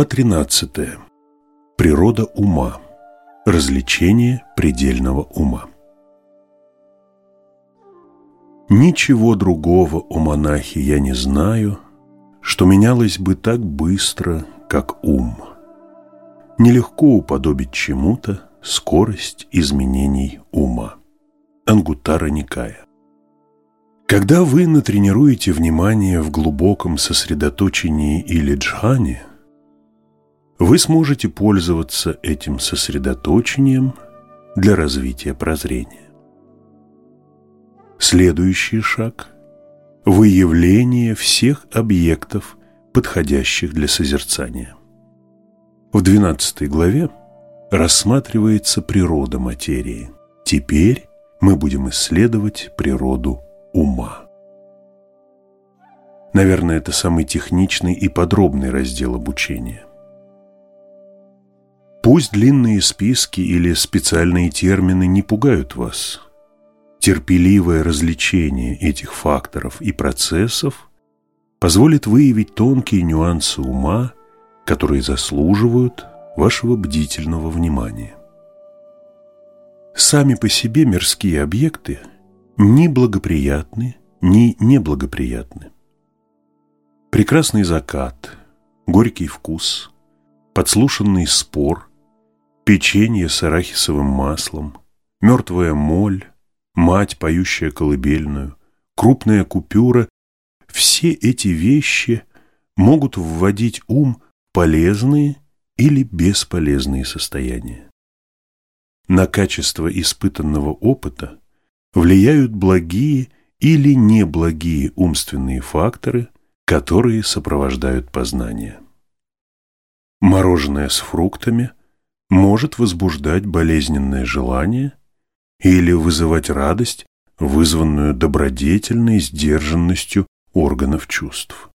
Глава 13. Природа ума. Развлечение предельного ума. Ничего другого у монахи я не знаю, что менялось бы так быстро, как ум. Нелегко уподобить чему-то скорость изменений ума. Ангутара Никая. Когда вы натренируете внимание в глубоком сосредоточении или джхане, вы сможете пользоваться этим сосредоточением для развития прозрения. Следующий шаг – выявление всех объектов, подходящих для созерцания. В 12 главе рассматривается природа материи. Теперь мы будем исследовать природу ума. Наверное, это самый техничный и подробный раздел обучения. Пусть длинные списки или специальные термины не пугают вас. Терпеливое развлечение этих факторов и процессов позволит выявить тонкие нюансы ума, которые заслуживают вашего бдительного внимания. Сами по себе мирские объекты ни благоприятны, ни неблагоприятны. Прекрасный закат, горький вкус, подслушанный спор, печенье с арахисовым маслом, мертвая моль, мать, поющая колыбельную, крупная купюра – все эти вещи могут вводить ум в полезные или бесполезные состояния. На качество испытанного опыта влияют благие или неблагие умственные факторы, которые сопровождают познание. Мороженое с фруктами может возбуждать болезненное желание или вызывать радость, вызванную добродетельной сдержанностью органов чувств.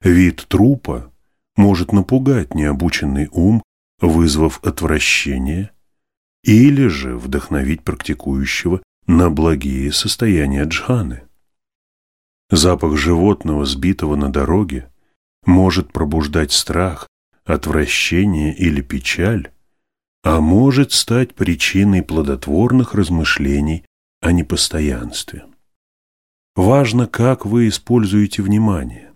Вид трупа может напугать необученный ум, вызвав отвращение, или же вдохновить практикующего на благие состояния джханы. Запах животного, сбитого на дороге, может пробуждать страх, отвращение или печаль, а может стать причиной плодотворных размышлений о непостоянстве. Важно, как вы используете внимание.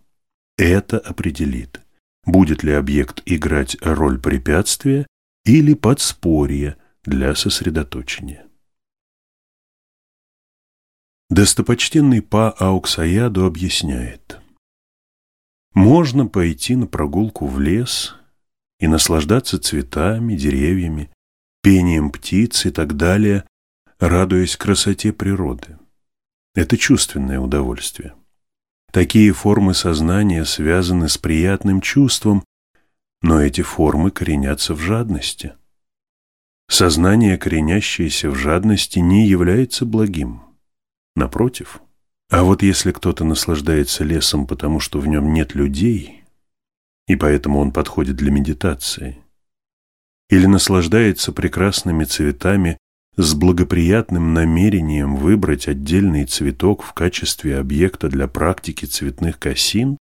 Это определит, будет ли объект играть роль препятствия или подспорья для сосредоточения. Достопочтенный Па Ауксаяду объясняет. Можно пойти на прогулку в лес и наслаждаться цветами, деревьями, пением птиц и так далее, радуясь красоте природы. Это чувственное удовольствие. Такие формы сознания связаны с приятным чувством, но эти формы коренятся в жадности. Сознание, коренящееся в жадности, не является благим. Напротив. А вот если кто-то наслаждается лесом, потому что в нем нет людей, и поэтому он подходит для медитации, или наслаждается прекрасными цветами с благоприятным намерением выбрать отдельный цветок в качестве объекта для практики цветных косин,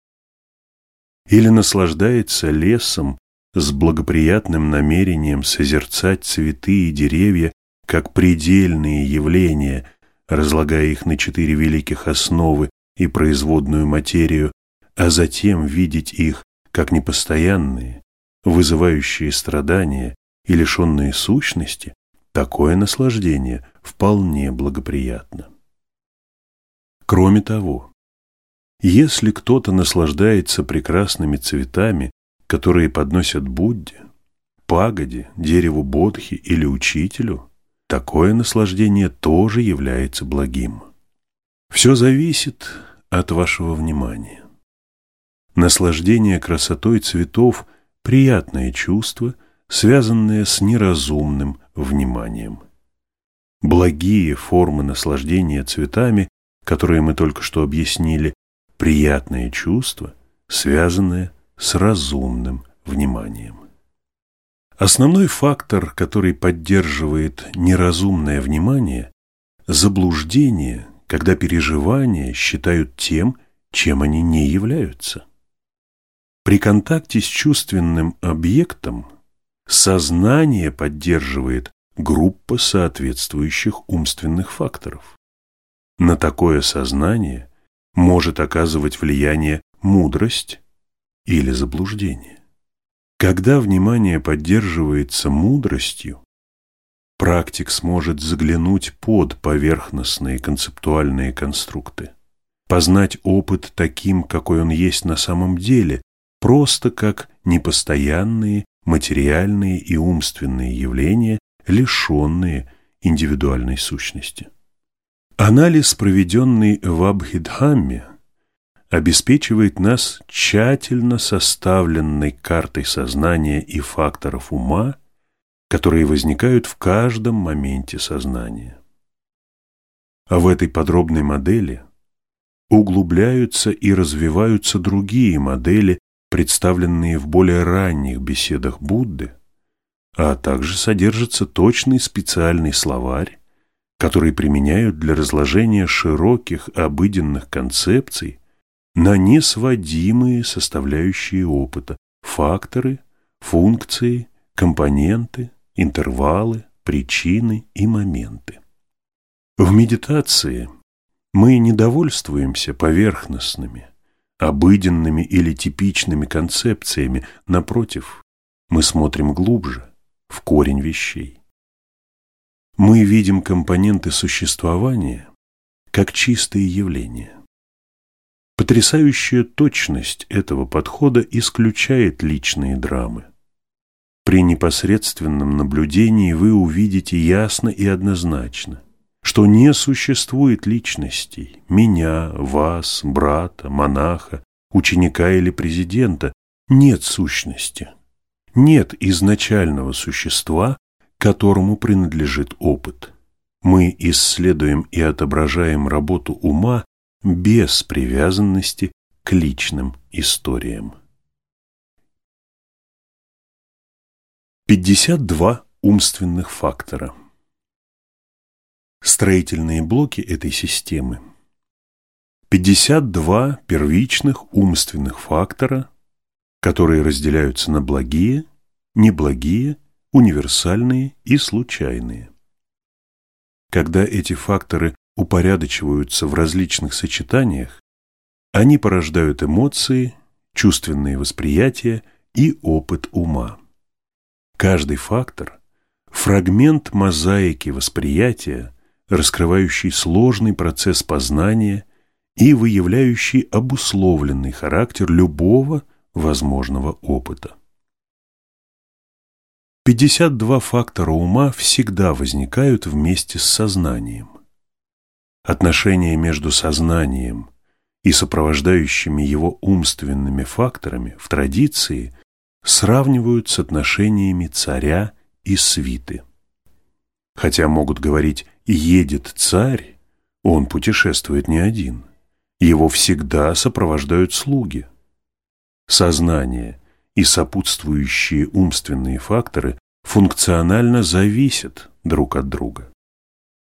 или наслаждается лесом с благоприятным намерением созерцать цветы и деревья как предельные явления, разлагая их на четыре великих основы и производную материю, а затем видеть их как непостоянные, вызывающие страдания и лишенные сущности, такое наслаждение вполне благоприятно. Кроме того, если кто-то наслаждается прекрасными цветами, которые подносят Будде, пагоде, дереву Бодхи или учителю, такое наслаждение тоже является благим. Все зависит от вашего внимания. Наслаждение красотой цветов – приятное чувство, связанное с неразумным вниманием. Благие формы наслаждения цветами, которые мы только что объяснили, приятное чувство, связанное с разумным вниманием. Основной фактор, который поддерживает неразумное внимание – заблуждение, когда переживания считают тем, чем они не являются. При контакте с чувственным объектом сознание поддерживает группа соответствующих умственных факторов. На такое сознание может оказывать влияние мудрость или заблуждение. Когда внимание поддерживается мудростью, практик сможет заглянуть под поверхностные концептуальные конструкты, познать опыт таким, какой он есть на самом деле, просто как непостоянные материальные и умственные явления, лишенные индивидуальной сущности. Анализ, проведенный в Абхидхамме, обеспечивает нас тщательно составленной картой сознания и факторов ума, которые возникают в каждом моменте сознания. А в этой подробной модели углубляются и развиваются другие модели, представленные в более ранних беседах Будды, а также содержится точный специальный словарь, который применяют для разложения широких обыденных концепций на несводимые составляющие опыта, факторы, функции, компоненты, интервалы, причины и моменты. В медитации мы не довольствуемся поверхностными, обыденными или типичными концепциями, напротив, мы смотрим глубже, в корень вещей. Мы видим компоненты существования как чистые явления. Потрясающая точность этого подхода исключает личные драмы. При непосредственном наблюдении вы увидите ясно и однозначно, что не существует личностей – меня, вас, брата, монаха, ученика или президента. Нет сущности. Нет изначального существа, которому принадлежит опыт. Мы исследуем и отображаем работу ума без привязанности к личным историям. 52 умственных фактора Строительные блоки этой системы 52 первичных умственных фактора, которые разделяются на благие, неблагие, универсальные и случайные. Когда эти факторы упорядочиваются в различных сочетаниях, они порождают эмоции, чувственные восприятия и опыт ума. Каждый фактор – фрагмент мозаики восприятия, раскрывающий сложный процесс познания и выявляющий обусловленный характер любого возможного опыта. 52 фактора ума всегда возникают вместе с сознанием. Отношения между сознанием и сопровождающими его умственными факторами в традиции сравнивают с отношениями царя и свиты. Хотя могут говорить «едет царь», он путешествует не один. Его всегда сопровождают слуги. Сознание и сопутствующие умственные факторы функционально зависят друг от друга.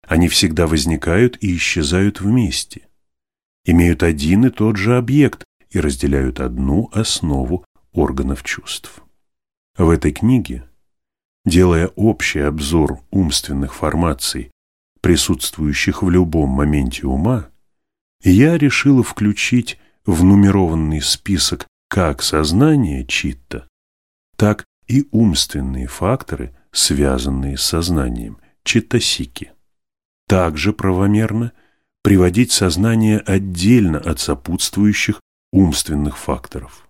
Они всегда возникают и исчезают вместе, имеют один и тот же объект и разделяют одну основу органов чувств. В этой книге, делая общий обзор умственных формаций, присутствующих в любом моменте ума, я решила включить в нумерованный список как сознание читта, так и умственные факторы, связанные с сознанием, читасики. Также правомерно приводить сознание отдельно от сопутствующих умственных факторов.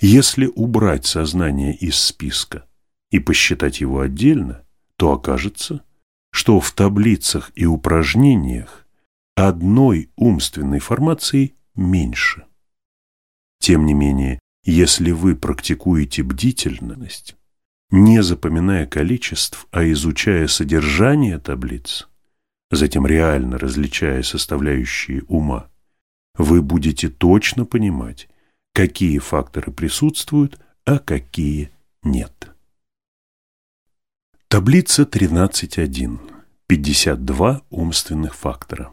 Если убрать сознание из списка и посчитать его отдельно, то окажется, что в таблицах и упражнениях одной умственной формации меньше. Тем не менее, если вы практикуете бдительность, не запоминая количеств, а изучая содержание таблиц, затем реально различая составляющие ума, вы будете точно понимать, какие факторы присутствуют, а какие нет. Таблица 13.1. 52 умственных фактора.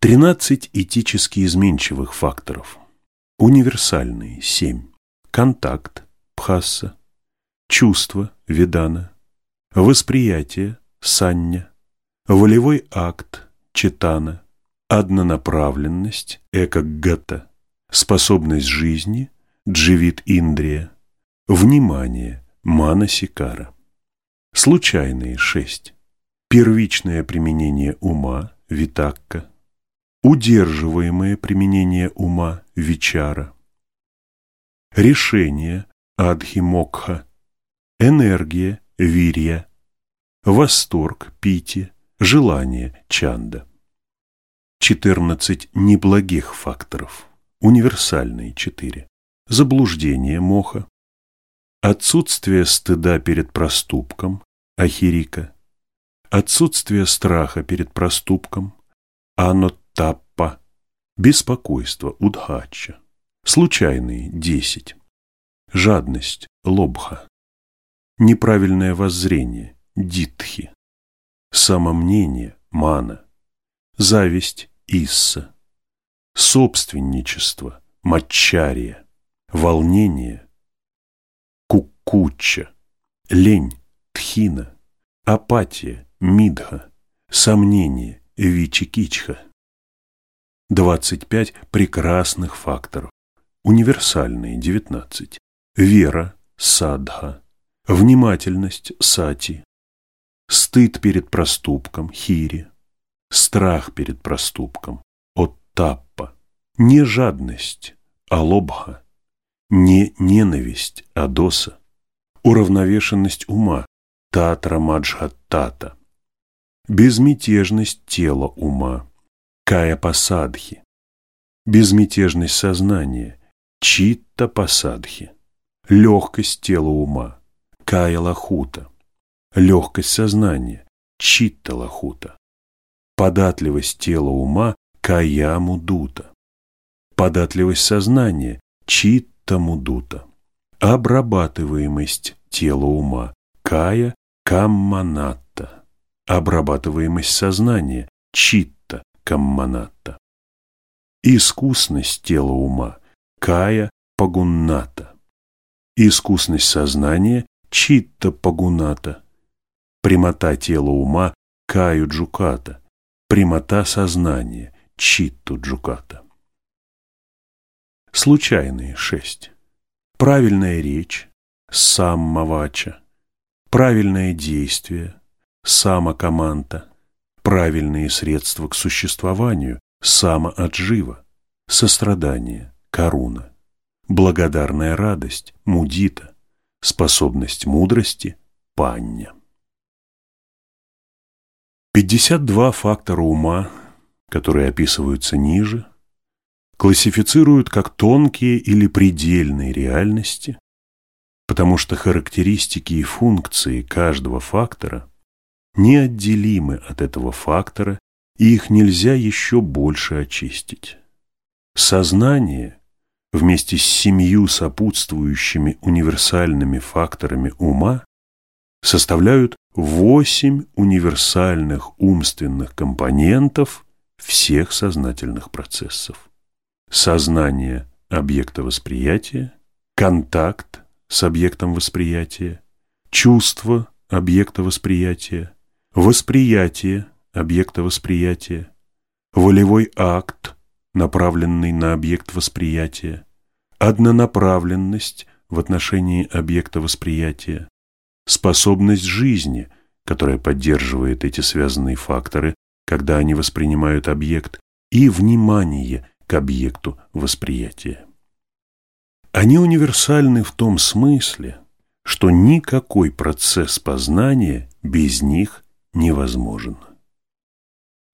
13 этически изменчивых факторов – Универсальные – семь. Контакт – Пхасса. Чувство – Видана. Восприятие – Санья. Волевой акт – Четана. Однонаправленность – Экаггата. Способность жизни – Дживит Индрия. Внимание – Манасикара. Случайные – шесть. Первичное применение ума – Витакка удерживаемое применение ума вичара, решение адхимокха, энергия вирья, восторг пити, желание чанда. 14 неблагих факторов, универсальные четыре, заблуждение моха, отсутствие стыда перед проступком, ахирика, отсутствие страха перед проступком, анот таппа, беспокойство, удхача, случайные – десять, жадность, лобха, неправильное воззрение, дитхи, самомнение, мана, зависть, исса, собственничество, матчария, волнение, кукуча, лень, тхина, апатия, мидха, сомнение, вичикичха. 25 прекрасных факторов, универсальные 19, вера, садха, внимательность, сати, стыд перед проступком, хири, страх перед проступком, оттаппа, не жадность, алобха, не ненависть, адоса, уравновешенность ума, татра маджха тата, безмятежность тела ума, Кая Пасадхи, безмятежность сознания, Читта Пасадхи, легкость тела ума, Кая Лахута, легкость сознания, Читта Лахута, податливость тела ума, Кая Мудута, податливость сознания, Читта Мудута, обрабатываемость тела ума, Кая Камманатта, обрабатываемость сознания, Читта камманатта. Искусность тела ума – кая пагунната. Искусность сознания – читта пагуната. Прямота тела ума – каю джуката. Прямота сознания – читту джуката. Случайные шесть. Правильная речь – саммавача. Правильное действие – самокаманта правильные средства к существованию, самоотжива, сострадание, коруна, благодарная радость, мудита, способность мудрости, панья. 52 фактора ума, которые описываются ниже, классифицируют как тонкие или предельные реальности, потому что характеристики и функции каждого фактора неотделимы от этого фактора, и их нельзя еще больше очистить. Сознание вместе с семью сопутствующими универсальными факторами ума составляют восемь универсальных умственных компонентов всех сознательных процессов. Сознание объекта восприятия, контакт с объектом восприятия, чувство объекта восприятия, восприятие объекта восприятия, волевой акт, направленный на объект восприятия, однонаправленность в отношении объекта восприятия, способность жизни, которая поддерживает эти связанные факторы, когда они воспринимают объект, и внимание к объекту восприятия. Они универсальны в том смысле, что никакой процесс познания без них невозможен.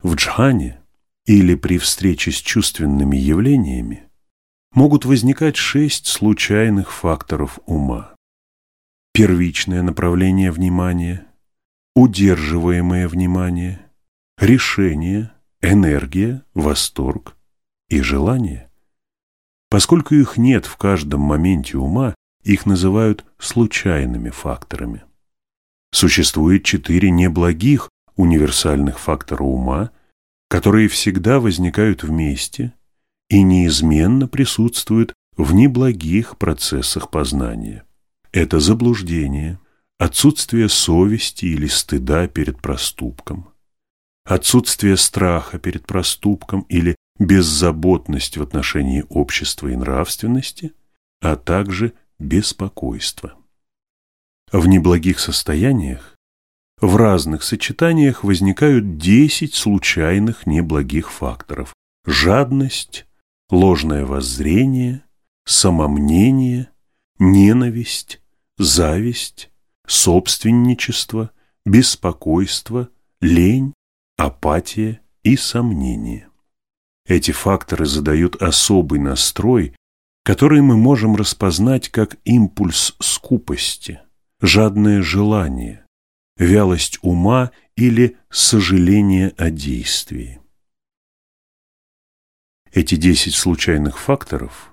В джхане или при встрече с чувственными явлениями могут возникать шесть случайных факторов ума. Первичное направление внимания, удерживаемое внимание, решение, энергия, восторг и желание. Поскольку их нет в каждом моменте ума, их называют случайными факторами. Существует четыре неблагих универсальных фактора ума, которые всегда возникают вместе и неизменно присутствует в неблагих процессах познания. Это заблуждение, отсутствие совести или стыда перед проступком, отсутствие страха перед проступком или беззаботность в отношении общества и нравственности, а также беспокойство. В неблагих состояниях в разных сочетаниях возникают 10 случайных неблагих факторов – жадность, ложное воззрение, самомнение, ненависть, зависть, собственничество, беспокойство, лень, апатия и сомнение. Эти факторы задают особый настрой, который мы можем распознать как импульс скупости, жадное желание, вялость ума или сожаление о действии. Эти десять случайных факторов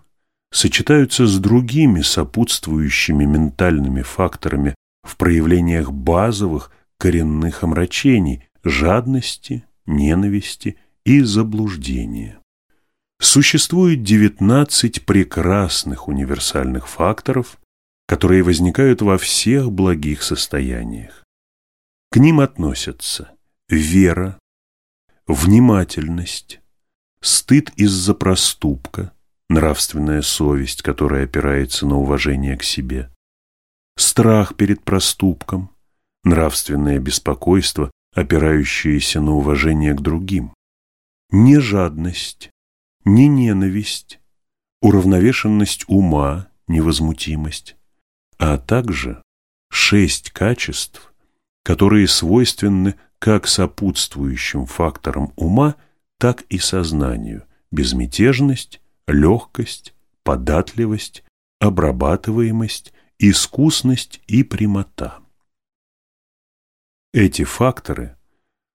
сочетаются с другими сопутствующими ментальными факторами в проявлениях базовых коренных омрачений, жадности, ненависти и заблуждения. Существует 19 прекрасных универсальных факторов, которые возникают во всех благих состояниях. К ним относятся вера, внимательность, стыд из-за проступка, нравственная совесть, которая опирается на уважение к себе, страх перед проступком, нравственное беспокойство, опирающееся на уважение к другим, не жадность, не ненависть, уравновешенность ума, невозмутимость, а также шесть качеств, которые свойственны как сопутствующим факторам ума, так и сознанию – безмятежность, легкость, податливость, обрабатываемость, искусность и прямота. Эти факторы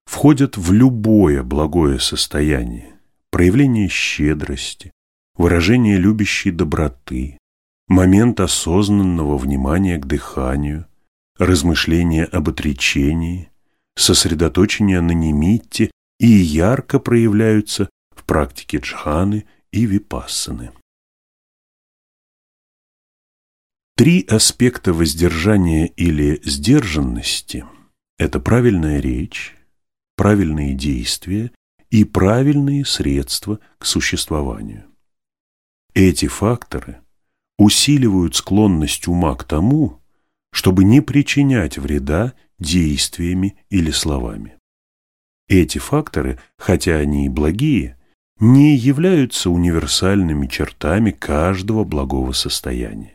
входят в любое благое состояние, проявление щедрости, выражение любящей доброты, момент осознанного внимания к дыханию, размышление об отречении, сосредоточение на немитте и ярко проявляются в практике джханы и випассаны. Три аспекта воздержания или сдержанности – это правильная речь, правильные действия и правильные средства к существованию. Эти факторы усиливают склонность ума к тому, чтобы не причинять вреда действиями или словами. Эти факторы, хотя они и благие, не являются универсальными чертами каждого благого состояния.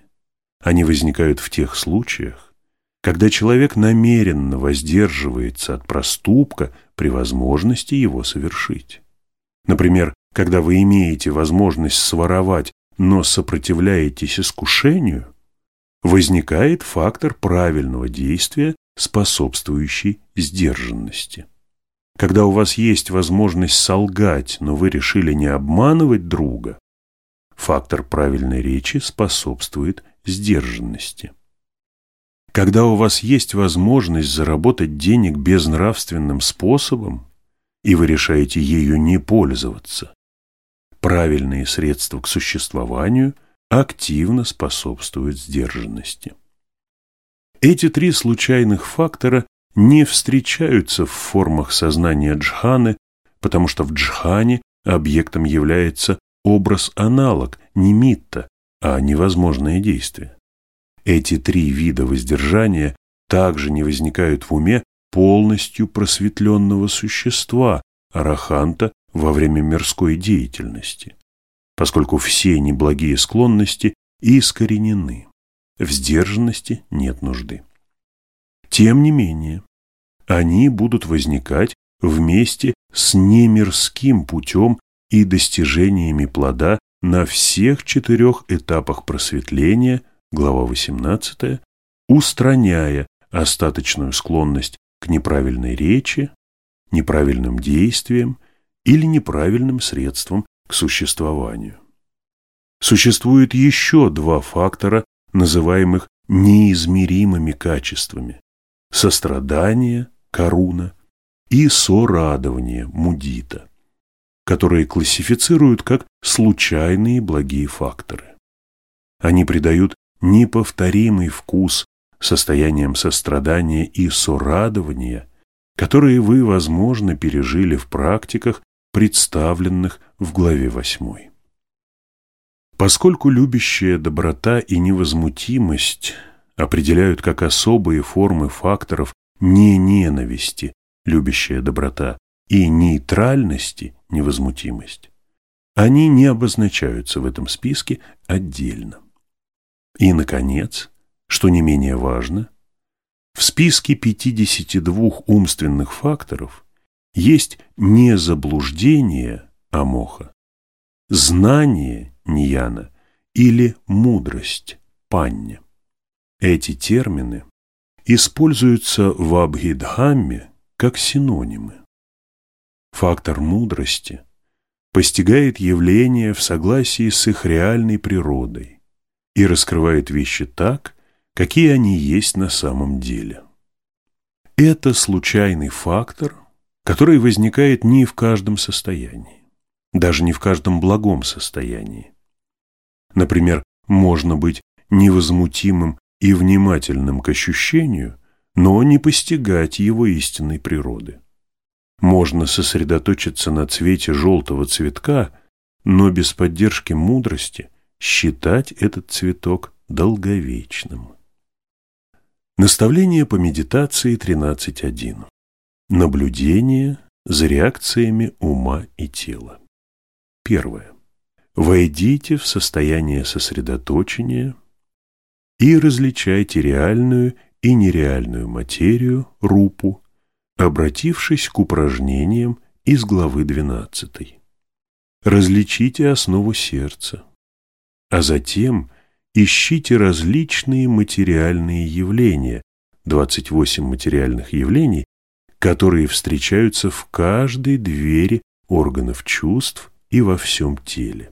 Они возникают в тех случаях, когда человек намеренно воздерживается от проступка при возможности его совершить. Например, когда вы имеете возможность своровать, но сопротивляетесь искушению, возникает фактор правильного действия, способствующий сдержанности. Когда у вас есть возможность солгать, но вы решили не обманывать друга, фактор правильной речи способствует сдержанности. Когда у вас есть возможность заработать денег безнравственным способом, и вы решаете ею не пользоваться, правильные средства к существованию активно способствуют сдержанности. Эти три случайных фактора не встречаются в формах сознания джханы, потому что в джхане объектом является образ-аналог, не митта, а невозможное действие. Эти три вида воздержания также не возникают в уме полностью просветленного существа, араханта, во время мирской деятельности, поскольку все неблагие склонности искоренены, в сдержанности нет нужды. Тем не менее, они будут возникать вместе с немирским путем и достижениями плода на всех четырех этапах просветления, глава 18, устраняя остаточную склонность к неправильной речи, неправильным действиям или неправильным средством к существованию. Существует еще два фактора, называемых неизмеримыми качествами сострадание, коруна и сорадование, мудита. которые классифицируют как случайные благие факторы. Они придают неповторимый вкус состояниям сострадания и сорадования, которые вы, возможно, пережили в практиках, представленных в главе 8. Поскольку любящая доброта и невозмутимость определяют как особые формы факторов не ненависти, любящая доброта, и нейтральности, невозмутимость, они не обозначаются в этом списке отдельно. И, наконец, что не менее важно, в списке 52 умственных факторов есть не заблуждение Амоха, знание Ньяна или мудрость Пання. Эти термины используются в Абхидхамме как синонимы. Фактор мудрости постигает явления в согласии с их реальной природой и раскрывает вещи так, какие они есть на самом деле. Это случайный фактор, который возникает не в каждом состоянии, даже не в каждом благом состоянии. Например, можно быть невозмутимым и внимательным к ощущению, но не постигать его истинной природы. Можно сосредоточиться на цвете желтого цветка, но без поддержки мудрости считать этот цветок долговечным. Наставление по медитации 13.1. Наблюдение за реакциями ума и тела. Первое. Войдите в состояние сосредоточения и различайте реальную и нереальную материю, рупу, обратившись к упражнениям из главы 12. Различите основу сердца, а затем ищите различные материальные явления, 28 материальных явлений, которые встречаются в каждой двери органов чувств и во всем теле.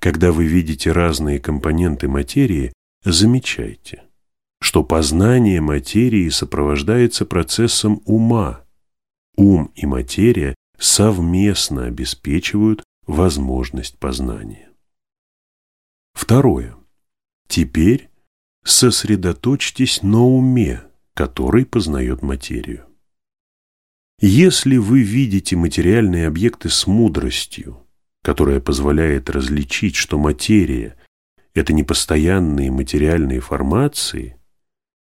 Когда вы видите разные компоненты материи, замечайте, что познание материи сопровождается процессом ума. Ум и материя совместно обеспечивают возможность познания. Второе. Теперь сосредоточьтесь на уме, который познает материю. Если вы видите материальные объекты с мудростью, которая позволяет различить, что материя – это непостоянные материальные формации,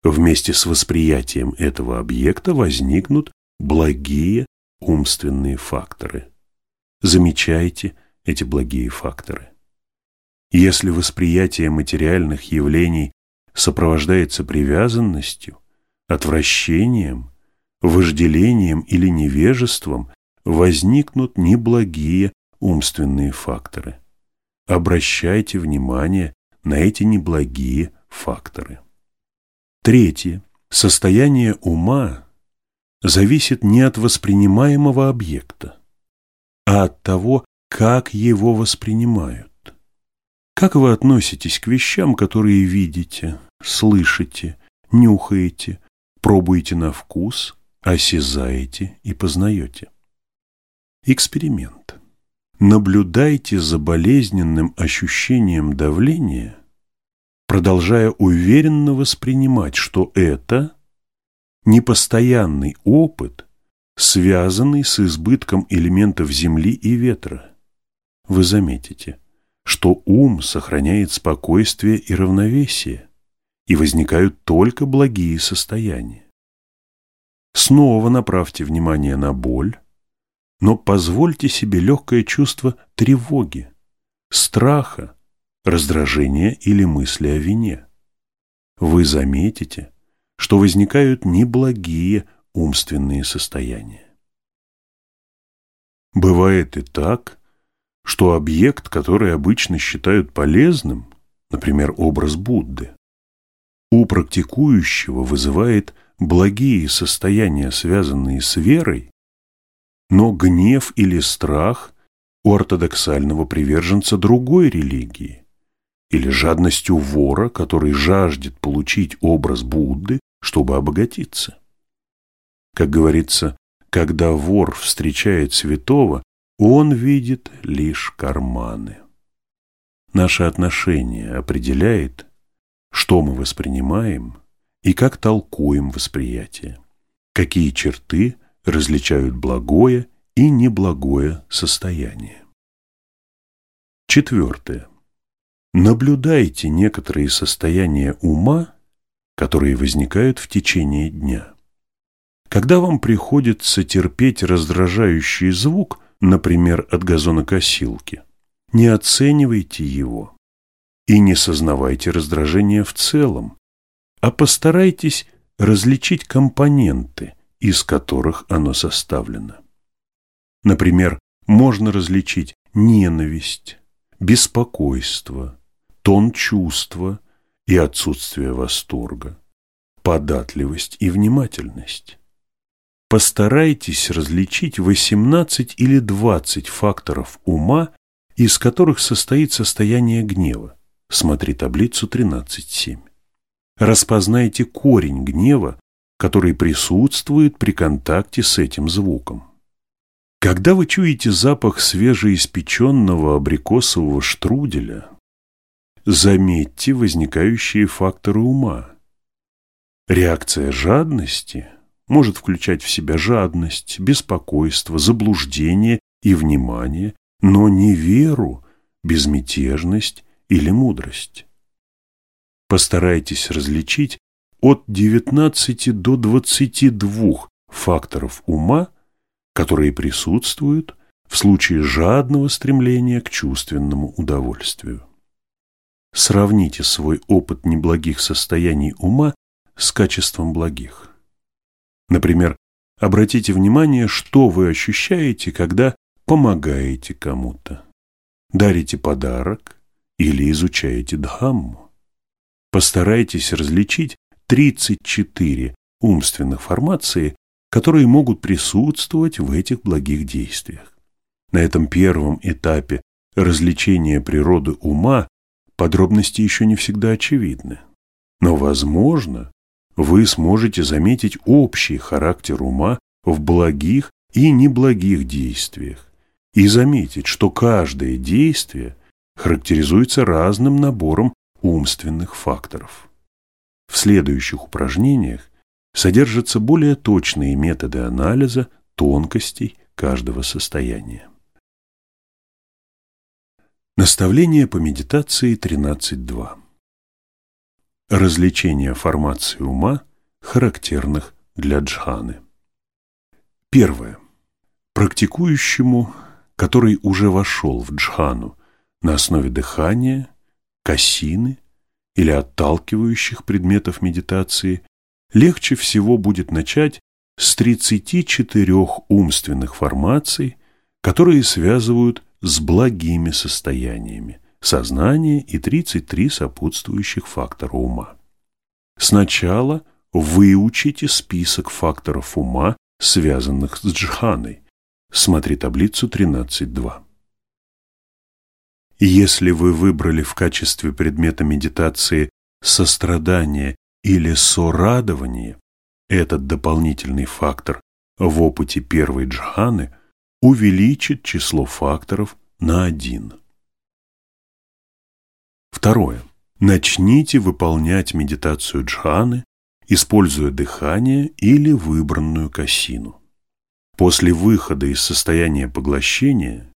вместе с восприятием этого объекта возникнут благие умственные факторы. Замечайте эти благие факторы. Если восприятие материальных явлений сопровождается привязанностью, отвращением, вожделением или невежеством, возникнут неблагие умственные факторы. Обращайте внимание на эти неблагие факторы. Третье. Состояние ума зависит не от воспринимаемого объекта, а от того, как его воспринимают. Как вы относитесь к вещам, которые видите, слышите, нюхаете, пробуете на вкус, осязаете и познаете? Эксперимент. Наблюдайте за болезненным ощущением давления, продолжая уверенно воспринимать, что это непостоянный опыт, связанный с избытком элементов земли и ветра. Вы заметите, что ум сохраняет спокойствие и равновесие, и возникают только благие состояния. Снова направьте внимание на боль, но позвольте себе легкое чувство тревоги, страха, раздражения или мысли о вине. Вы заметите, что возникают неблагие умственные состояния. Бывает и так, что объект, который обычно считают полезным, например, образ Будды, у практикующего вызывает благие состояния, связанные с верой, но гнев или страх у ортодоксального приверженца другой религии, или жадностью вора, который жаждет получить образ Будды, чтобы обогатиться. Как говорится, когда вор встречает святого, он видит лишь карманы. Наше отношение определяет, что мы воспринимаем и как толкуем восприятие, какие черты различают благое и неблагое состояние. Четвертое. Наблюдайте некоторые состояния ума, которые возникают в течение дня. Когда вам приходится терпеть раздражающий звук, например, от газонокосилки, не оценивайте его и не сознавайте раздражение в целом, а постарайтесь различить компоненты, из которых оно составлено. Например, можно различить ненависть, беспокойство, тон чувства и отсутствие восторга, податливость и внимательность. Постарайтесь различить 18 или 20 факторов ума, из которых состоит состояние гнева. Смотри таблицу 13.7. Распознайте корень гнева, который присутствует при контакте с этим звуком. Когда вы чуете запах свежеиспеченного абрикосового штруделя, заметьте возникающие факторы ума. Реакция жадности – может включать в себя жадность, беспокойство, заблуждение и внимание, но не веру, безмятежность или мудрость. Постарайтесь различить от 19 до 22 факторов ума, которые присутствуют в случае жадного стремления к чувственному удовольствию. Сравните свой опыт неблагих состояний ума с качеством благих. Например, обратите внимание, что вы ощущаете, когда помогаете кому-то, дарите подарок или изучаете Дхамму. Постарайтесь различить 34 умственных формации, которые могут присутствовать в этих благих действиях. На этом первом этапе развлечения природы ума подробности еще не всегда очевидны. Но, возможно, вы сможете заметить общий характер ума в благих и неблагих действиях и заметить, что каждое действие характеризуется разным набором умственных факторов. В следующих упражнениях содержатся более точные методы анализа тонкостей каждого состояния. Наставление по медитации 13.2 Развлечение формации ума, характерных для джханы. Первое. Практикующему, который уже вошел в джхану на основе дыхания, кассины или отталкивающих предметов медитации, легче всего будет начать с 34 умственных формаций, которые связывают с благими состояниями, сознание и 33 сопутствующих фактора ума. Сначала выучите список факторов ума, связанных с джханой. Смотри таблицу 13.2. Если вы выбрали в качестве предмета медитации сострадание или сорадование, этот дополнительный фактор в опыте первой джханы увеличит число факторов на один. Второе. Начните выполнять медитацию джханы, используя дыхание или выбранную кассину. После выхода из состояния поглощения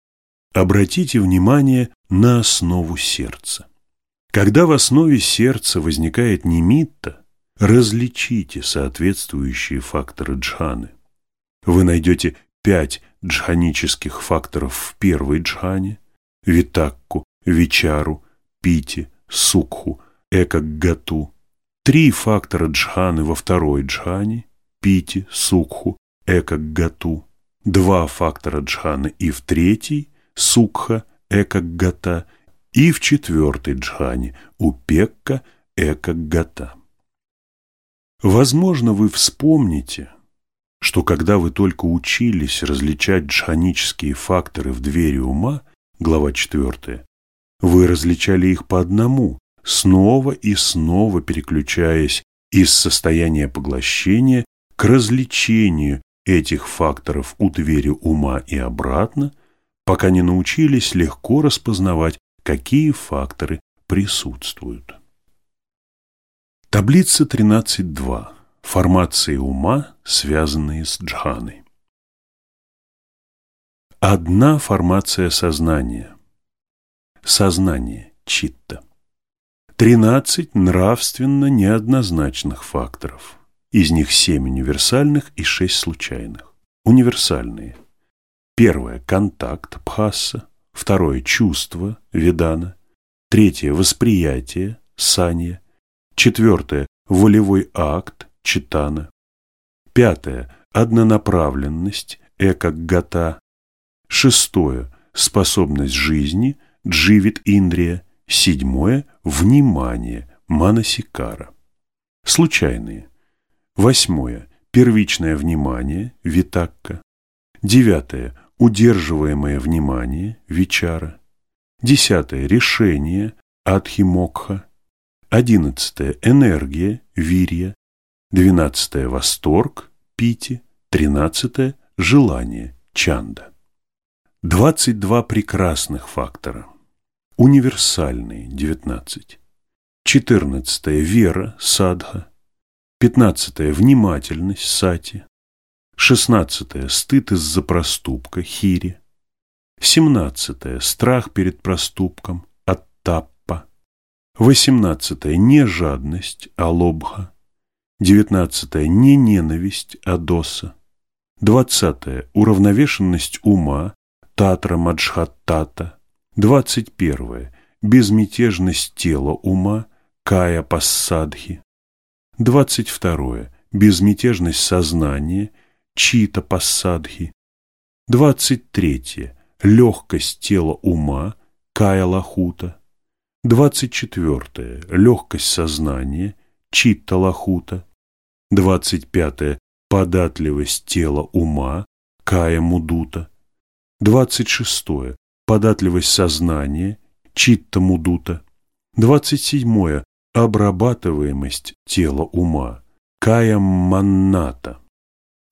обратите внимание на основу сердца. Когда в основе сердца возникает немитта, различите соответствующие факторы джханы. Вы найдете пять джханических факторов в первой джхане, витакку, вичару, пити, сукху, экаггату. Три фактора джханы во второй джхане – пити, сукху, экаггату. Два фактора джханы и в третьей – сукха, экаггата. И в четвертой джхане – упекка, экаггата. Возможно, вы вспомните, что когда вы только учились различать джханические факторы в двери ума, глава 4, вы различали их по одному, снова и снова переключаясь из состояния поглощения к развлечению этих факторов у двери ума и обратно, пока не научились легко распознавать, какие факторы присутствуют. Таблица 13.2. Формации ума, связанные с джханой. Одна формация сознания. Сознание, читта. Тринадцать нравственно неоднозначных факторов. Из них семь универсальных и шесть случайных. Универсальные. Первое – контакт, бхасса. Второе – чувство, ведана. Третье – восприятие, санья. Четвертое – волевой акт, читана. Пятое – однонаправленность, эко-гата. Шестое – способность жизни, дживит индрия. Седьмое – внимание, манасикара. Случайные. Восьмое – первичное внимание, витакка. Девятое – удерживаемое внимание, вичара. Десятое – решение, адхимокха. Одиннадцатое – энергия, вирья. Двенадцатое – восторг, пити. Тринадцатое – желание, чанда. Двадцать два прекрасных фактора. Универсальные – девятнадцать. Четырнадцатое – вера, садха. Пятнадцатое – внимательность, сати. Шестнадцатое – стыд из-за проступка, хири. Семнадцатое – страх перед проступком, аттаппа. Восемнадцатое – не жадность, алобха. Девятнадцатое – не ненависть, адоса. Двадцатое – уравновешенность ума, татра маджхаттата. Двадцать первое – безмятежность тела ума, кая пассадхи. Двадцать второе – безмятежность сознания, чита пассадхи. Двадцать третье – легкость тела ума, кая лахута. Двадцать четвертое – легкость сознания, читта лахута. Двадцать пятое – податливость тела ума, кая мудута. Двадцать шестое – податливость сознания, читта мудута. Двадцать седьмое – обрабатываемость тела ума, кая манната.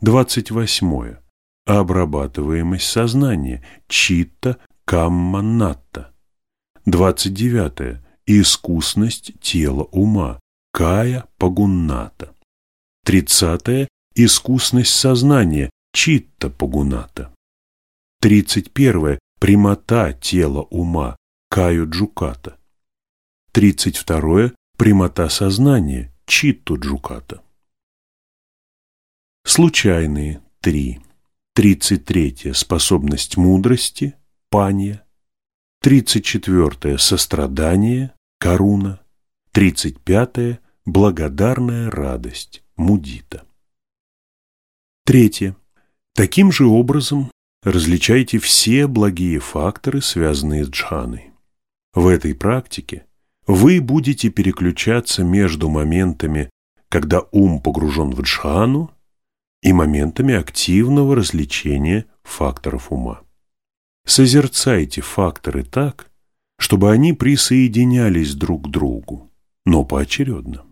Двадцать восьмое – обрабатываемость сознания, читта. Двадцать девятое – искусность тела ума, кая пагунната. Тридцатое – искусность сознания, читта пагуната. Тридцать первое – прямота тела ума, каю джуката. Тридцать второе – прямота сознания, читту джуката. Случайные – три. Тридцать третье – способность мудрости, панья. Тридцать четвертое – сострадание, каруна. Тридцать пятое – благодарная радость, мудита. Третье. Таким же образом различайте все благие факторы, связанные с джханой. В этой практике вы будете переключаться между моментами, когда ум погружен в джхану, и моментами активного развлечения факторов ума. Созерцайте факторы так, чтобы они присоединялись друг к другу, но поочередно.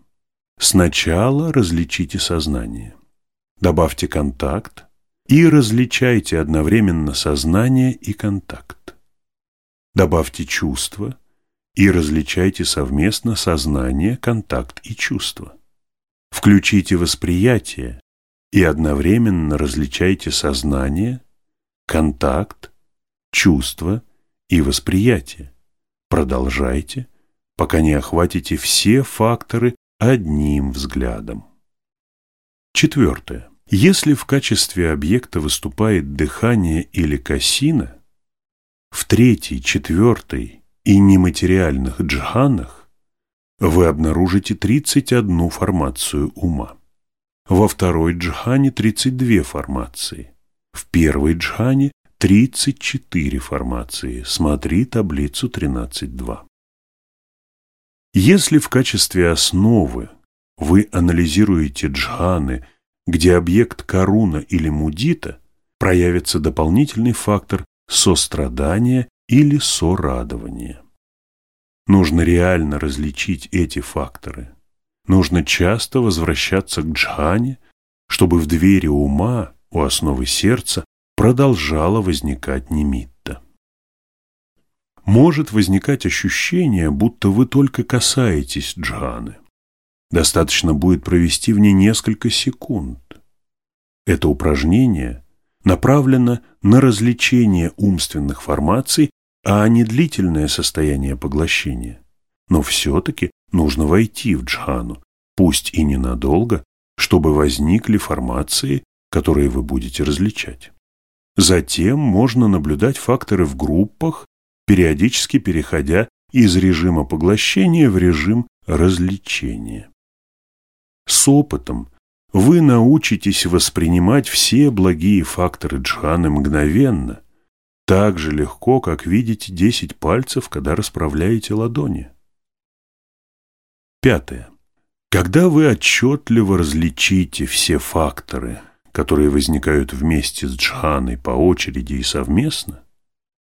Сначала различите сознание, добавьте контакт, и различайте одновременно сознание и контакт. Добавьте чувство и различайте совместно сознание, контакт и чувство. Включите восприятие и одновременно различайте сознание, контакт, чувство и восприятие. Продолжайте, пока не охватите все факторы одним взглядом. Четвертое. Если в качестве объекта выступает дыхание или косина, в третьей, четвертой и нематериальных джханах вы обнаружите 31 формацию ума. Во второй джхане 32 формации. В первой джхане 34 формации. Смотри таблицу 13.2. Если в качестве основы вы анализируете джханы – где объект коруна или мудита проявится дополнительный фактор сострадания или сорадования. Нужно реально различить эти факторы. Нужно часто возвращаться к джхане, чтобы в двери ума, у основы сердца, продолжала возникать немитта. может возникать ощущение, будто вы только касаетесь джханы. Достаточно будет провести в ней несколько секунд. Это упражнение направлено на развлечение умственных формаций, а не длительное состояние поглощения. Но все-таки нужно войти в джхану, пусть и ненадолго, чтобы возникли формации, которые вы будете различать. Затем можно наблюдать факторы в группах, периодически переходя из режима поглощения в режим развлечения. С опытом вы научитесь воспринимать все благие факторы джханы мгновенно, так же легко, как видите десять пальцев, когда расправляете ладони. Пятое. Когда вы отчетливо различите все факторы, которые возникают вместе с джханой по очереди и совместно,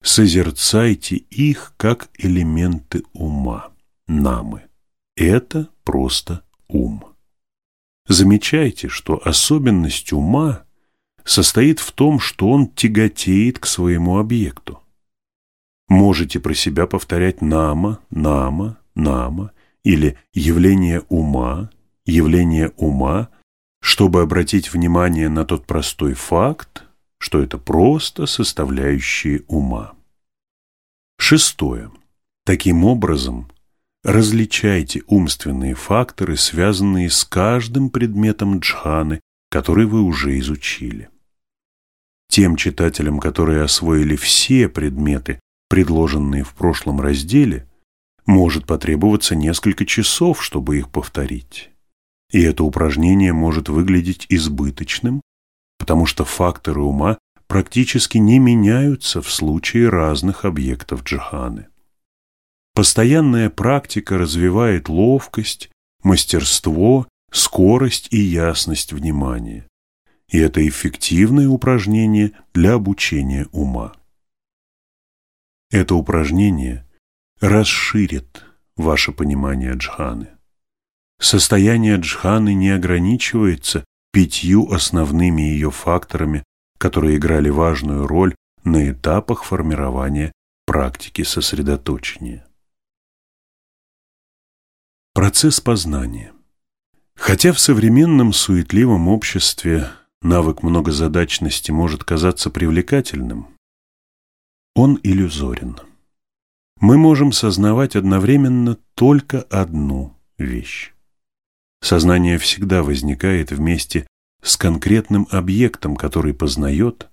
созерцайте их как элементы ума, намы. Это просто ум. Замечайте, что особенность ума состоит в том, что он тяготеет к своему объекту. Можете про себя повторять «нама», «нама», «нама» или «явление ума», «явление ума», чтобы обратить внимание на тот простой факт, что это просто составляющие ума. Шестое. Таким образом, Различайте умственные факторы, связанные с каждым предметом джханы, который вы уже изучили. Тем читателям, которые освоили все предметы, предложенные в прошлом разделе, может потребоваться несколько часов, чтобы их повторить. И это упражнение может выглядеть избыточным, потому что факторы ума практически не меняются в случае разных объектов джханы. Постоянная практика развивает ловкость, мастерство, скорость и ясность внимания. И это эффективное упражнение для обучения ума. Это упражнение расширит ваше понимание джханы. Состояние джханы не ограничивается пятью основными ее факторами, которые играли важную роль на этапах формирования практики сосредоточения. Процесс познания. Хотя в современном суетливом обществе навык многозадачности может казаться привлекательным, он иллюзорен. Мы можем сознавать одновременно только одну вещь. Сознание всегда возникает вместе с конкретным объектом, который познает,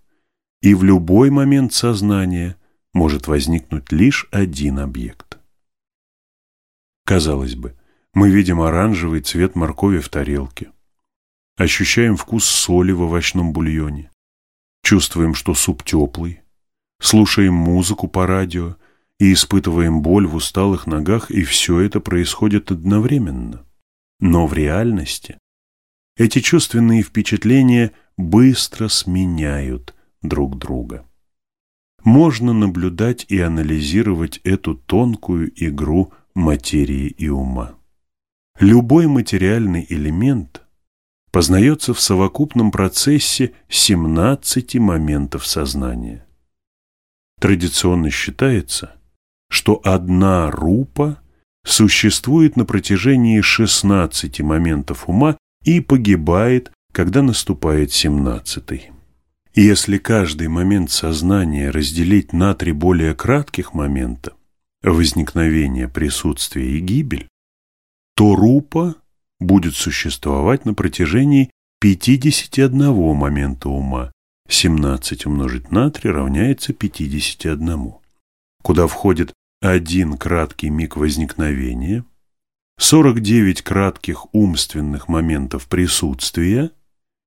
и в любой момент сознания может возникнуть лишь один объект. Казалось бы, мы видим оранжевый цвет моркови в тарелке. Ощущаем вкус соли в овощном бульоне. Чувствуем, что суп теплый. Слушаем музыку по радио и испытываем боль в усталых ногах, и все это происходит одновременно. Но в реальности эти чувственные впечатления быстро сменяют друг друга. Можно наблюдать и анализировать эту тонкую игру материи и ума. Любой материальный элемент познается в совокупном процессе 17 моментов сознания. Традиционно считается, что одна рупа существует на протяжении 16 моментов ума и погибает, когда наступает 17. Если каждый момент сознания разделить на три более кратких момента – возникновение, присутствие и гибель, то рупа будет существовать на протяжении 51 момента ума. 17 умножить на 3 равняется 51, куда входит один краткий миг возникновения, 49 кратких умственных моментов присутствия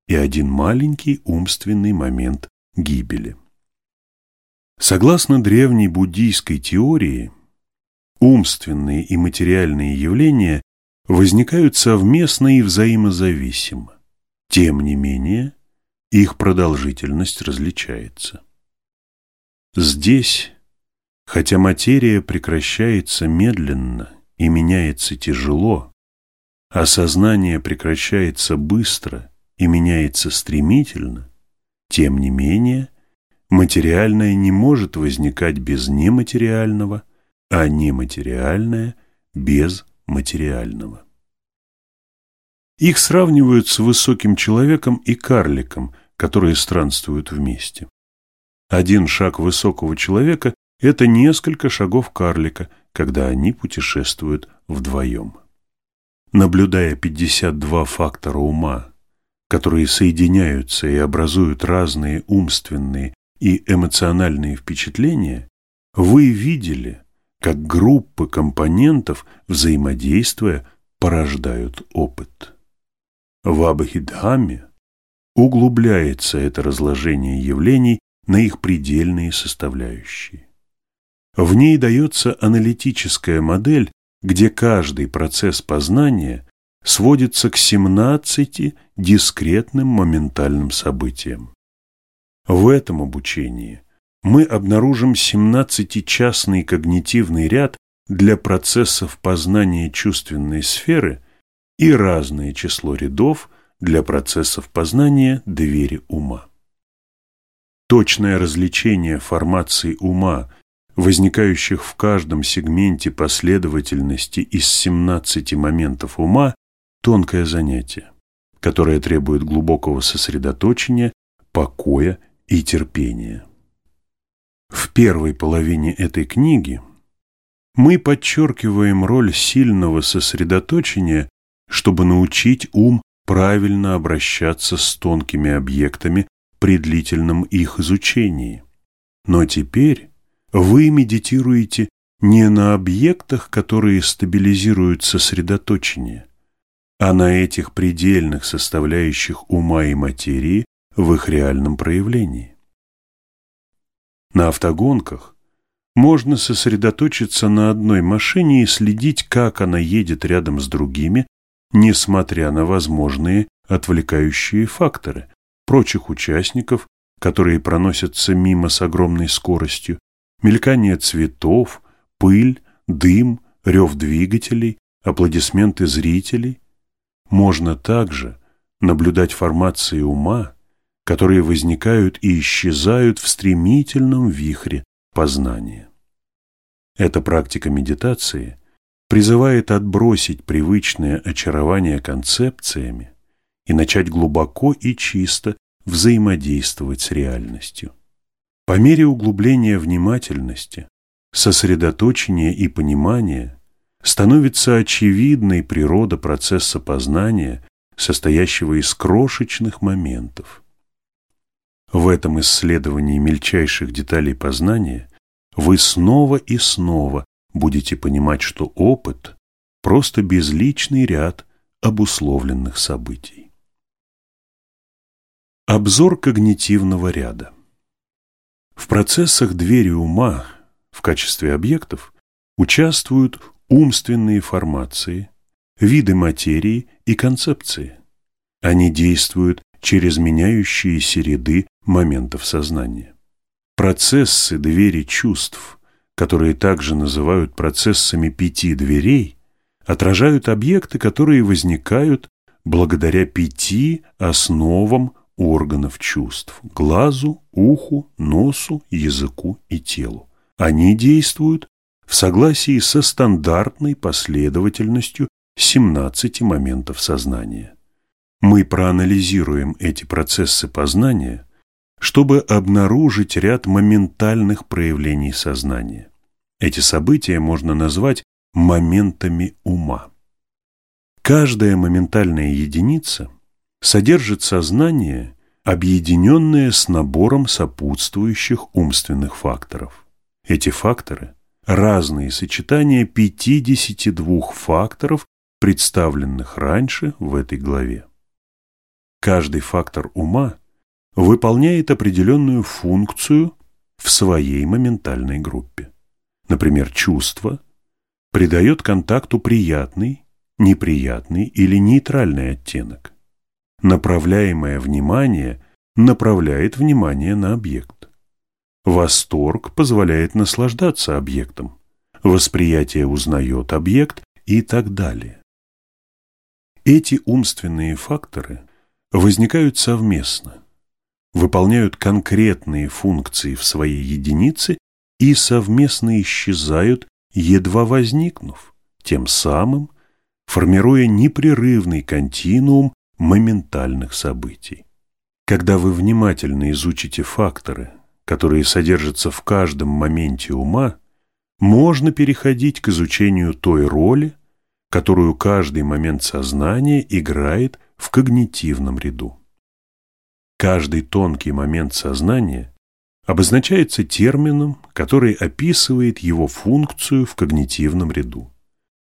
и один маленький умственный момент гибели. Согласно древней буддийской теории, умственные и материальные явления возникают совместно и взаимозависимо. Тем не менее, их продолжительность различается. Здесь, хотя материя прекращается медленно и меняется тяжело, а сознание прекращается быстро и меняется стремительно, тем не менее, Материальное не может возникать без нематериального, а нематериальное без материального. Их сравнивают с высоким человеком и карликом, которые странствуют вместе. Один шаг высокого человека – это несколько шагов карлика, когда они путешествуют вдвоем. Наблюдая 52 фактора ума, которые соединяются и образуют разные умственные и эмоциональные впечатления, вы видели, как группы компонентов, взаимодействуя, порождают опыт. В Абхидхаме углубляется это разложение явлений на их предельные составляющие. В ней дается аналитическая модель, где каждый процесс познания сводится к 17 дискретным моментальным событиям. В этом обучении мы обнаружим 17-частный когнитивный ряд для процессов познания чувственной сферы и разное число рядов для процессов познания двери ума. Точное различение формаций ума, возникающих в каждом сегменте последовательности из 17 моментов ума, тонкое занятие, которое требует глубокого сосредоточения, покоя и терпения. В первой половине этой книги мы подчеркиваем роль сильного сосредоточения, чтобы научить ум правильно обращаться с тонкими объектами при длительном их изучении. Но теперь вы медитируете не на объектах, которые стабилизируют сосредоточение, а на этих предельных составляющих ума и материи в их реальном проявлении. На автогонках можно сосредоточиться на одной машине и следить, как она едет рядом с другими, несмотря на возможные отвлекающие факторы, прочих участников, которые проносятся мимо с огромной скоростью, мелькание цветов, пыль, дым, рев двигателей, аплодисменты зрителей. Можно также наблюдать формации ума, которые возникают и исчезают в стремительном вихре познания. Эта практика медитации призывает отбросить привычное очарование концепциями и начать глубоко и чисто взаимодействовать с реальностью. По мере углубления внимательности, сосредоточения и понимания становится очевидной природа процесса познания, состоящего из крошечных моментов. В этом исследовании мельчайших деталей познания вы снова и снова будете понимать, что опыт – просто безличный ряд обусловленных событий. Обзор когнитивного ряда. В процессах двери ума в качестве объектов участвуют умственные формации, виды материи и концепции. Они действуют через меняющиеся ряды моментов сознания. Процессы двери чувств, которые также называют процессами пяти дверей, отражают объекты, которые возникают благодаря пяти основам органов чувств – глазу, уху, носу, языку и телу. Они действуют в согласии со стандартной последовательностью 17 моментов сознания. Мы проанализируем эти процессы познания, чтобы обнаружить ряд моментальных проявлений сознания. Эти события можно назвать моментами ума. Каждая моментальная единица – содержит сознание, объединенное с набором сопутствующих умственных факторов. Эти факторы – разные сочетания 52 факторов, представленных раньше в этой главе. Каждый фактор ума выполняет определенную функцию в своей моментальной группе. Например, чувство придает контакту приятный, неприятный или нейтральный оттенок направляемое внимание направляет внимание на объект. Восторг позволяет наслаждаться объектом. Восприятие узнает объект и так далее. Эти умственные факторы возникают совместно, выполняют конкретные функции в своей единице и совместно исчезают, едва возникнув, тем самым формируя непрерывный континуум моментальных событий. Когда вы внимательно изучите факторы, которые содержатся в каждом моменте ума, можно переходить к изучению той роли, которую каждый момент сознания играет в когнитивном ряду. Каждый тонкий момент сознания обозначается термином, который описывает его функцию в когнитивном ряду.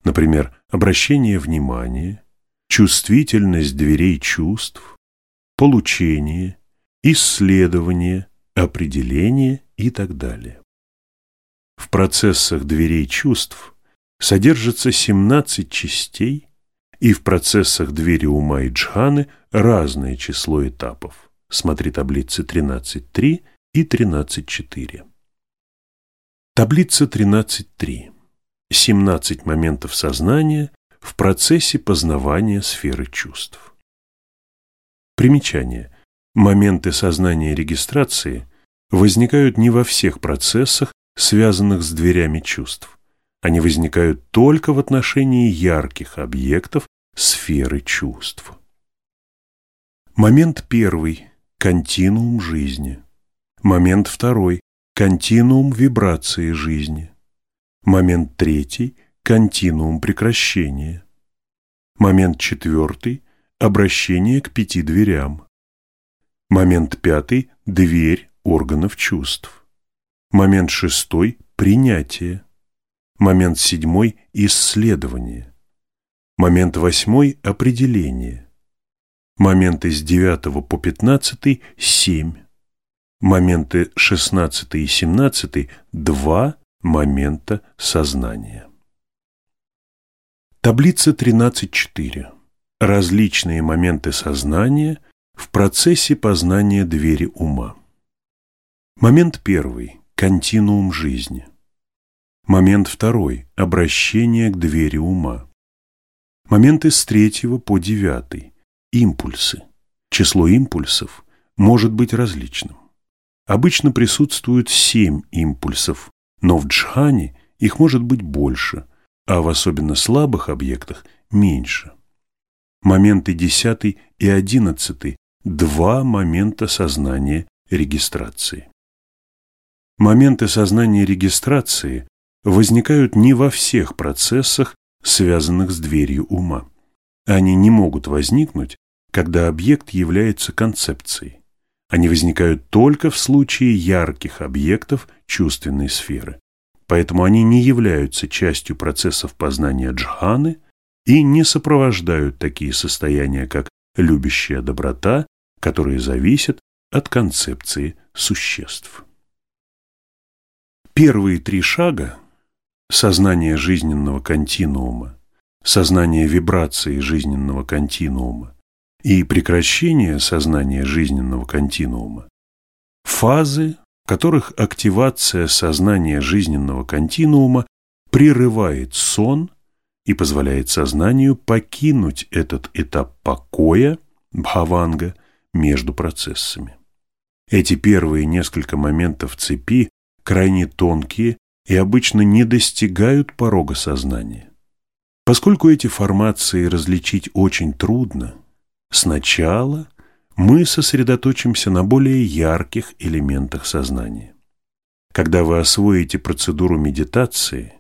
Например, обращение внимания, чувствительность дверей чувств, получение, исследование, определение и так далее. В процессах дверей чувств содержится 17 частей, и в процессах двери ума и джханы разное число этапов. Смотри таблицы 13.3 и 13.4. Таблица 13.3. 17 моментов сознания в процессе познавания сферы чувств. Примечание. Моменты сознания регистрации возникают не во всех процессах, связанных с дверями чувств. Они возникают только в отношении ярких объектов сферы чувств. Момент первый – континуум жизни. Момент второй – континуум вибрации жизни. Момент третий – континуум прекращения. Момент четвертый – обращение к пяти дверям. Момент пятый – дверь органов чувств. Момент шестой – принятие. Момент седьмой – исследование. Момент восьмой – определение. Моменты с девятого по пятнадцатый – семь. Моменты шестнадцатый и семнадцатый – два момента сознания. Таблица 13.4. Различные моменты сознания в процессе познания двери ума. Момент первый – континуум жизни. Момент второй – обращение к двери ума. Моменты с третьего по девятый – импульсы. Число импульсов может быть различным. Обычно присутствуют семь импульсов, но в джхане их может быть больше, а в особенно слабых объектах меньше. Моменты 10 и 11 – два момента сознания регистрации. Моменты сознания регистрации возникают не во всех процессах, связанных с дверью ума. Они не могут возникнуть, когда объект является концепцией. Они возникают только в случае ярких объектов чувственной сферы. Поэтому они не являются частью процессов познания джханы и не сопровождают такие состояния, как любящая доброта, которые зависят от концепции существ. Первые три шага – сознание жизненного континуума, сознание вибрации жизненного континуума и прекращение сознания жизненного континуума – фазы, которых активация сознания жизненного континуума прерывает сон и позволяет сознанию покинуть этот этап покоя, бхаванга, между процессами. Эти первые несколько моментов цепи крайне тонкие и обычно не достигают порога сознания. Поскольку эти формации различить очень трудно, сначала мы сосредоточимся на более ярких элементах сознания. Когда вы освоите процедуру медитации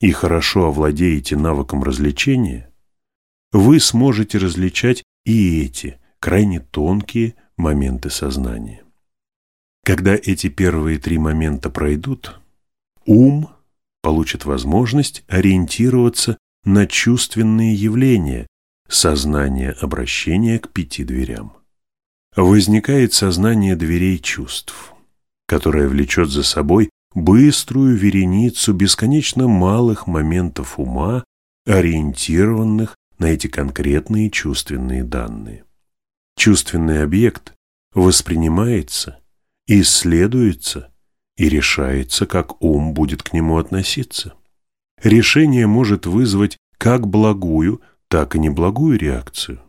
и хорошо овладеете навыком развлечения, вы сможете различать и эти крайне тонкие моменты сознания. Когда эти первые три момента пройдут, ум получит возможность ориентироваться на чувственные явления, сознание обращения к пяти дверям возникает сознание дверей чувств, которое влечет за собой быструю вереницу бесконечно малых моментов ума, ориентированных на эти конкретные чувственные данные. Чувственный объект воспринимается, исследуется и решается, как ум будет к нему относиться. Решение может вызвать как благую, так и неблагую реакцию.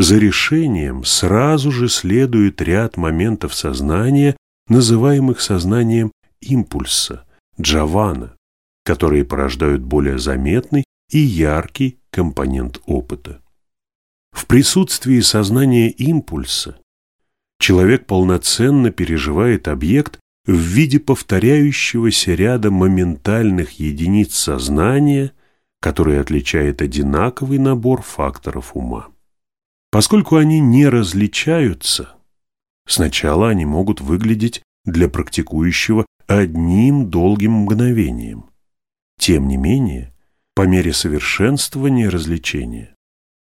За решением сразу же следует ряд моментов сознания, называемых сознанием импульса, джавана, которые порождают более заметный и яркий компонент опыта. В присутствии сознания импульса человек полноценно переживает объект в виде повторяющегося ряда моментальных единиц сознания, которые отличает одинаковый набор факторов ума. Поскольку они не различаются, сначала они могут выглядеть для практикующего одним долгим мгновением. Тем не менее, по мере совершенствования развлечения,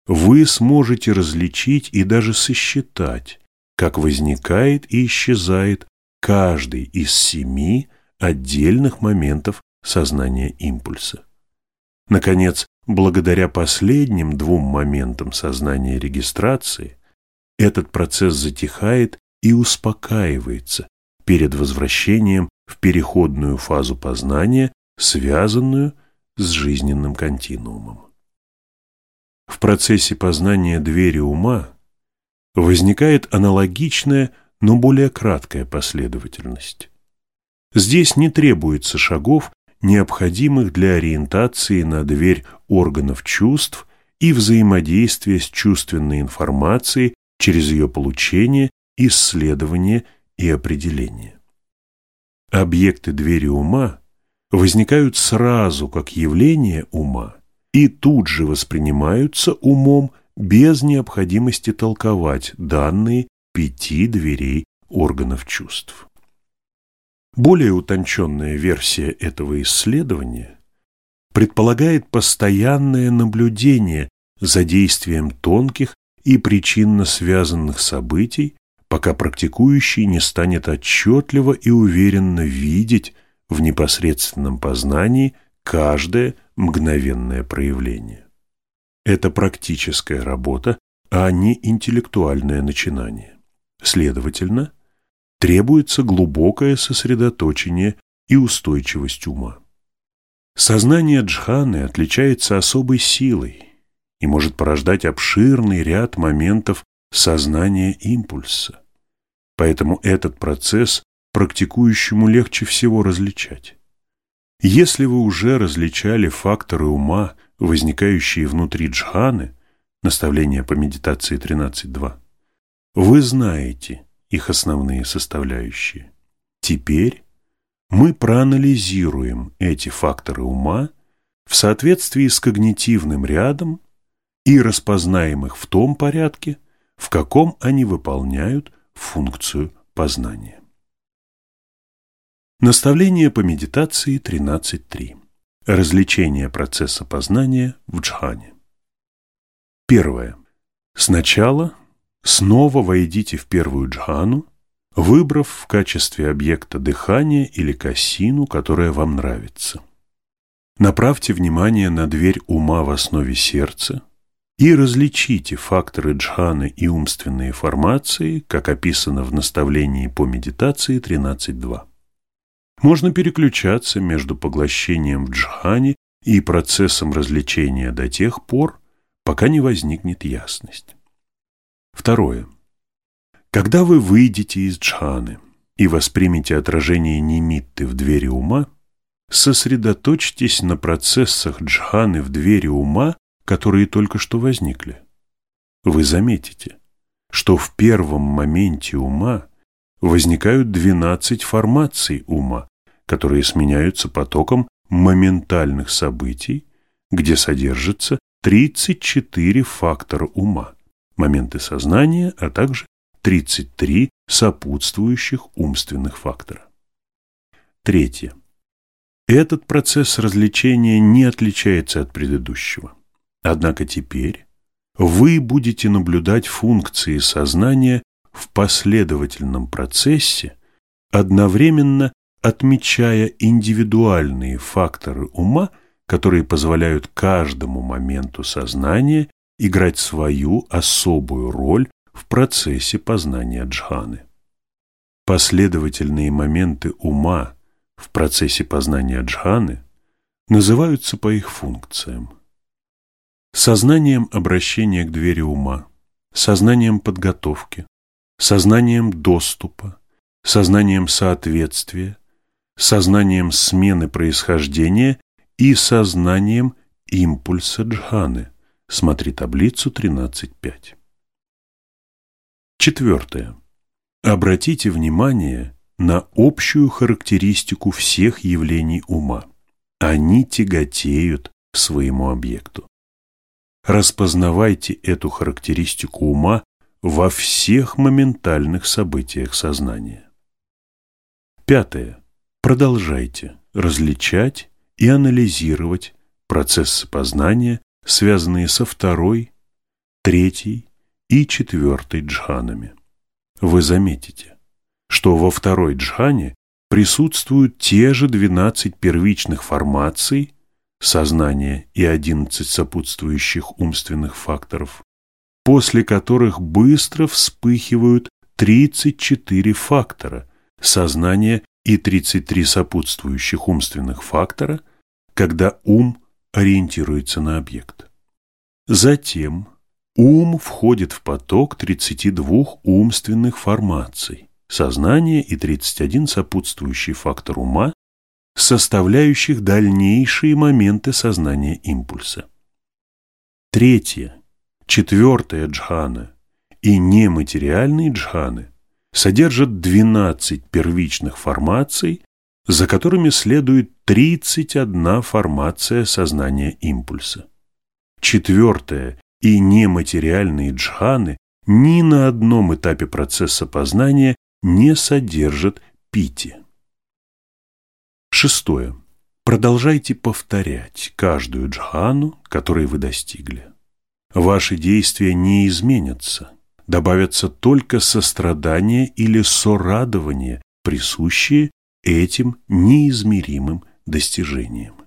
вы сможете различить и даже сосчитать, как возникает и исчезает каждый из семи отдельных моментов сознания импульса. Наконец, благодаря последним двум моментам сознания регистрации, этот процесс затихает и успокаивается перед возвращением в переходную фазу познания, связанную с жизненным континуумом. В процессе познания двери ума возникает аналогичная, но более краткая последовательность. Здесь не требуется шагов, необходимых для ориентации на дверь органов чувств и взаимодействия с чувственной информацией через ее получение, исследование и определение. Объекты двери ума возникают сразу как явление ума и тут же воспринимаются умом без необходимости толковать данные пяти дверей органов чувств. Более утонченная версия этого исследования предполагает постоянное наблюдение за действием тонких и причинно связанных событий, пока практикующий не станет отчетливо и уверенно видеть в непосредственном познании каждое мгновенное проявление. Это практическая работа, а не интеллектуальное начинание. Следовательно, требуется глубокое сосредоточение и устойчивость ума. Сознание джханы отличается особой силой и может порождать обширный ряд моментов сознания импульса. Поэтому этот процесс практикующему легче всего различать. Если вы уже различали факторы ума, возникающие внутри джханы, наставление по медитации 13.2, вы знаете их основные составляющие. Теперь мы проанализируем эти факторы ума в соответствии с когнитивным рядом и распознаем их в том порядке, в каком они выполняют функцию познания. Наставление по медитации 13.3. Развлечение процесса познания в джхане. Первое. Сначала снова войдите в первую джхану, выбрав в качестве объекта дыхание или кассину, которая вам нравится. Направьте внимание на дверь ума в основе сердца и различите факторы джханы и умственные формации, как описано в наставлении по медитации 13.2. Можно переключаться между поглощением в джхане и процессом развлечения до тех пор, пока не возникнет ясность. Второе. Когда вы выйдете из джханы и воспримете отражение нимитты в двери ума, сосредоточьтесь на процессах джханы в двери ума, которые только что возникли. Вы заметите, что в первом моменте ума возникают 12 формаций ума, которые сменяются потоком моментальных событий, где содержится 34 фактора ума, моменты сознания, а также 33 сопутствующих умственных фактора. Третье. Этот процесс развлечения не отличается от предыдущего. Однако теперь вы будете наблюдать функции сознания в последовательном процессе, одновременно отмечая индивидуальные факторы ума, которые позволяют каждому моменту сознания играть свою особую роль в процессе познания джханы. Последовательные моменты ума в процессе познания джханы называются по их функциям. Сознанием обращения к двери ума, сознанием подготовки, сознанием доступа, сознанием соответствия, сознанием смены происхождения и сознанием импульса джханы. Смотри таблицу 13.5. Четвертое. Обратите внимание на общую характеристику всех явлений ума. Они тяготеют к своему объекту. Распознавайте эту характеристику ума во всех моментальных событиях сознания. Пятое. Продолжайте различать и анализировать процессы познания, связанные со второй, третьей и четвертой джханами. Вы заметите, что во второй джхане присутствуют те же 12 первичных формаций сознания и 11 сопутствующих умственных факторов, после которых быстро вспыхивают 34 фактора сознания и 33 сопутствующих умственных фактора, когда ум ориентируется на объект. Затем ум входит в поток 32 умственных формаций, сознание и 31 сопутствующий фактор ума, составляющих дальнейшие моменты сознания импульса. Третье, четвертая джхана и нематериальные джханы содержат 12 первичных формаций, за которыми следует 31 формация сознания импульса. Четвертая и нематериальные джханы ни на одном этапе процесса познания не содержат пити. Шестое. Продолжайте повторять каждую джхану, которой вы достигли. Ваши действия не изменятся, добавятся только сострадание или сорадование, присущие этим неизмеримым достижениям.